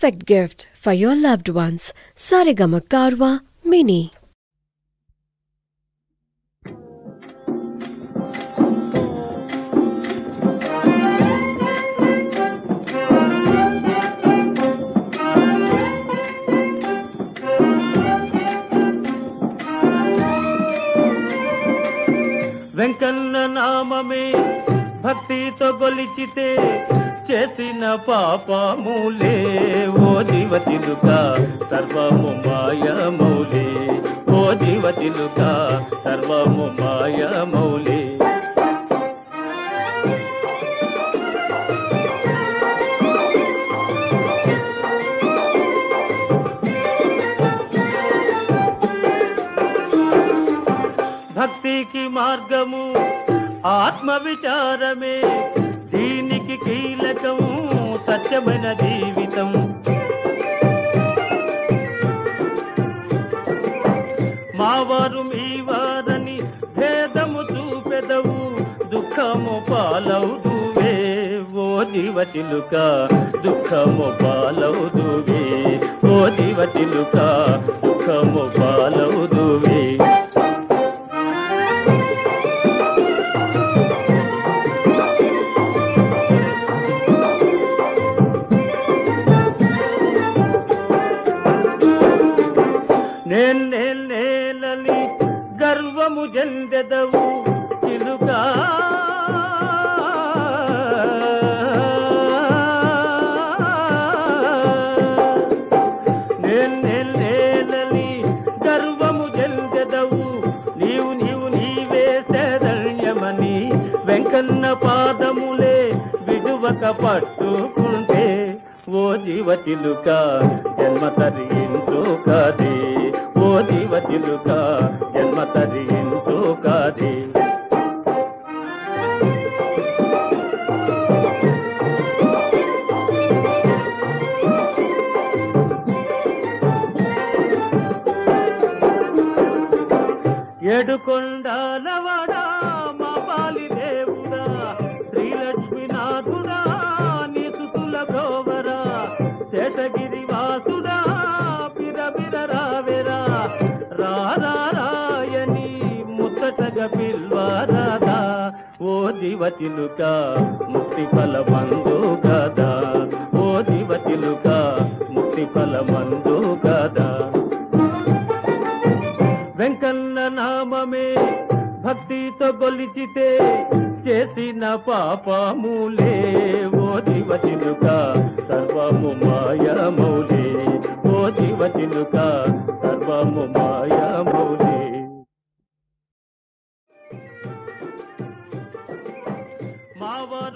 perfect gift for your loved ones. Sarigama Karwa Mini. Venkanna నామమే భక్తితో గొలిచితే చేసిన పాపములే ఓ జీవతిలుక సర్వము మాయమౌలి. ఓ జీవతిలుక సర్వము మాయమౌలి. భక్తికి మార్గము ఆత్మ విచారమే దీనికి కీలకం సత్యమైన జీవితం. వారు మీ వారని భేదము చూపెదవు దుఃఖము పాలవుదువే. ఓ జీవతిలుక దుఃఖము పాలవుదువే. ఓ జీవతిలుక దుఃఖము పాలవుదువే. నేను గర్వము చెందెదవు చిలుక. నేను నేను నేలని గర్వము చెందెదవు నీవు నీవు నీవే శరణ్యమని వెంకన్న పాదములే విడువక పట్టుకుంటే ఓ జీవ జీవతిలుక జన్మ తరించు కాదే. ఓ జీవతిలుక జన్మ తరించు కాదే. ఏడు కొండలవడా ముచ్చటగా పిల్వారాదా ఓ దివతిలుక ముక్తి ఫల మందు కదా. ఓ దివతిలుక ముక్తి ఫల మందు కదా. వెంకన్న నామమే భక్తితో గొలిచితే చేసిన పాపములే. ఓ జీవతిలుక సర్వము మాయమౌలే. ఓ జీవతిలుక அவ